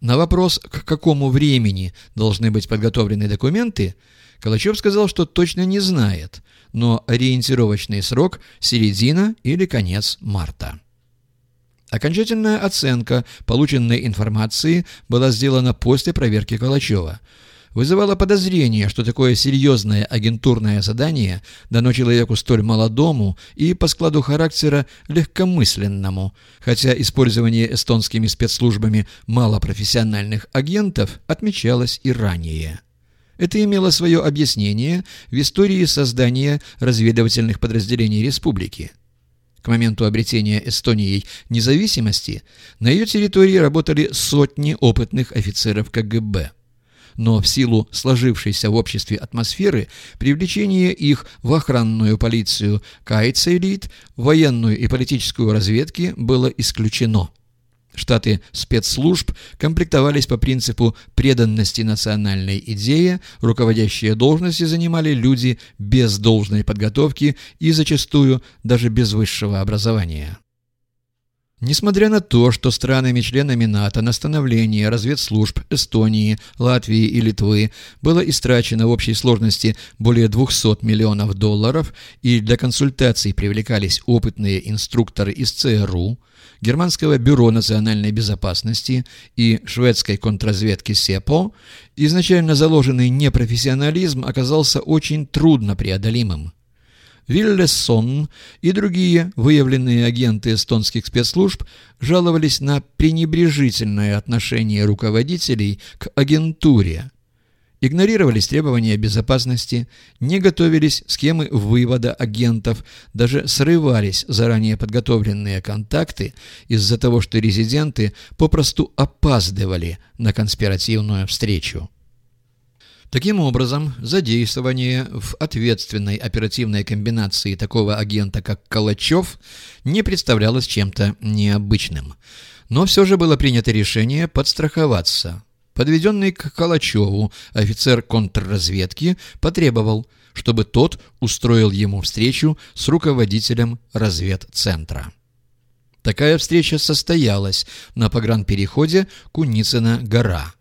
На вопрос, к какому времени должны быть подготовлены документы, Калачев сказал, что точно не знает, но ориентировочный срок – середина или конец марта. Окончательная оценка полученной информации была сделана после проверки Калачева – вызывало подозрение, что такое серьезное агентурное задание дано человеку столь молодому и по складу характера легкомысленному, хотя использование эстонскими спецслужбами малопрофессиональных агентов отмечалось и ранее. Это имело свое объяснение в истории создания разведывательных подразделений республики. К моменту обретения Эстонией независимости на ее территории работали сотни опытных офицеров КГБ но в силу сложившейся в обществе атмосферы привлечение их в охранную полицию Кайцелит, военную и политическую разведки было исключено. Штаты спецслужб комплектовались по принципу преданности национальной идее, руководящие должности занимали люди без должной подготовки и зачастую даже без высшего образования. Несмотря на то, что странами-членами НАТО на становление разведслужб Эстонии, Латвии и Литвы было истрачено в общей сложности более 200 миллионов долларов и для консультаций привлекались опытные инструкторы из ЦРУ, Германского бюро национальной безопасности и шведской контрразведки СЕПО, изначально заложенный непрофессионализм оказался очень трудно преодолимым. Виллессон и другие выявленные агенты эстонских спецслужб жаловались на пренебрежительное отношение руководителей к агентуре. Игнорировались требования безопасности, не готовились схемы вывода агентов, даже срывались заранее подготовленные контакты из-за того, что резиденты попросту опаздывали на конспиративную встречу. Таким образом, задействование в ответственной оперативной комбинации такого агента, как Калачев, не представлялось чем-то необычным. Но все же было принято решение подстраховаться. Подведенный к Калачеву офицер контрразведки потребовал, чтобы тот устроил ему встречу с руководителем разведцентра. Такая встреча состоялась на погранпереходе Куницына-гора –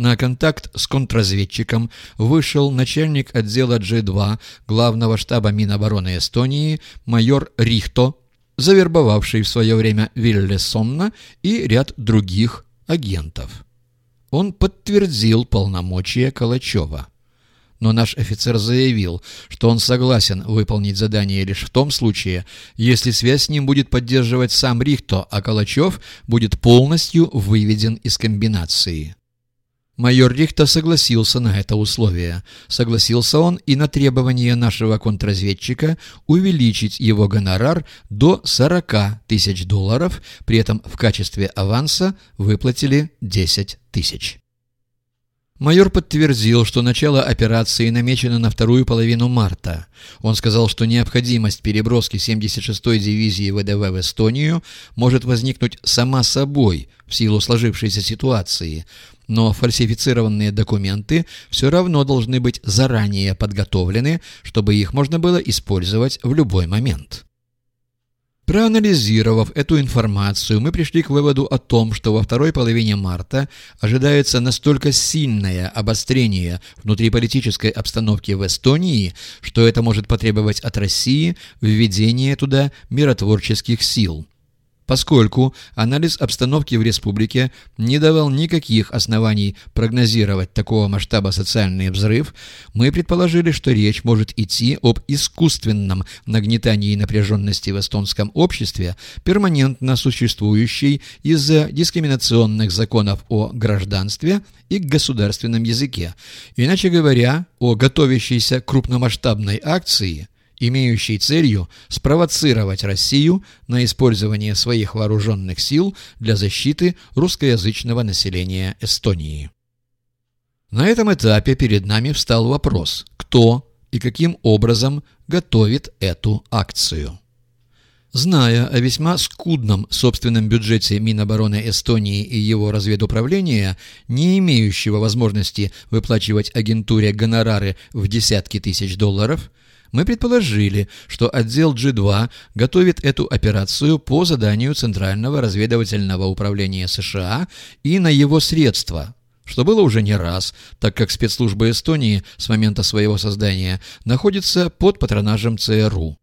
на контакт с контрразведчиком вышел начальник отдела G2 главного штаба Минобороны Эстонии майор Рихто, завербовавший в свое время Виллесонна и ряд других агентов. Он подтвердил полномочия Калачева. Но наш офицер заявил, что он согласен выполнить задание лишь в том случае, если связь с ним будет поддерживать сам Рихто, а Калачев будет полностью выведен из комбинации. Майор Рихта согласился на это условие. Согласился он и на требование нашего контрразведчика увеличить его гонорар до 40 тысяч долларов, при этом в качестве аванса выплатили 10 тысяч. Майор подтвердил, что начало операции намечено на вторую половину марта. Он сказал, что необходимость переброски 76-й дивизии ВДВ в Эстонию может возникнуть сама собой в силу сложившейся ситуации, но фальсифицированные документы все равно должны быть заранее подготовлены, чтобы их можно было использовать в любой момент. Проанализировав эту информацию, мы пришли к выводу о том, что во второй половине марта ожидается настолько сильное обострение внутриполитической обстановки в Эстонии, что это может потребовать от России введения туда миротворческих сил поскольку анализ обстановки в республике не давал никаких оснований прогнозировать такого масштаба социальный взрыв, мы предположили, что речь может идти об искусственном нагнетании напряженности в эстонском обществе, перманентно существующей из-за дискриминационных законов о гражданстве и государственном языке. Иначе говоря, о готовящейся крупномасштабной акции – имеющий целью спровоцировать Россию на использование своих вооруженных сил для защиты русскоязычного населения Эстонии. На этом этапе перед нами встал вопрос, кто и каким образом готовит эту акцию. Зная о весьма скудном собственном бюджете Минобороны Эстонии и его разведуправления, не имеющего возможности выплачивать агентуре гонорары в десятки тысяч долларов, Мы предположили, что отдел G2 готовит эту операцию по заданию Центрального разведывательного управления США и на его средства, что было уже не раз, так как спецслужбы Эстонии с момента своего создания находятся под патронажем ЦРУ.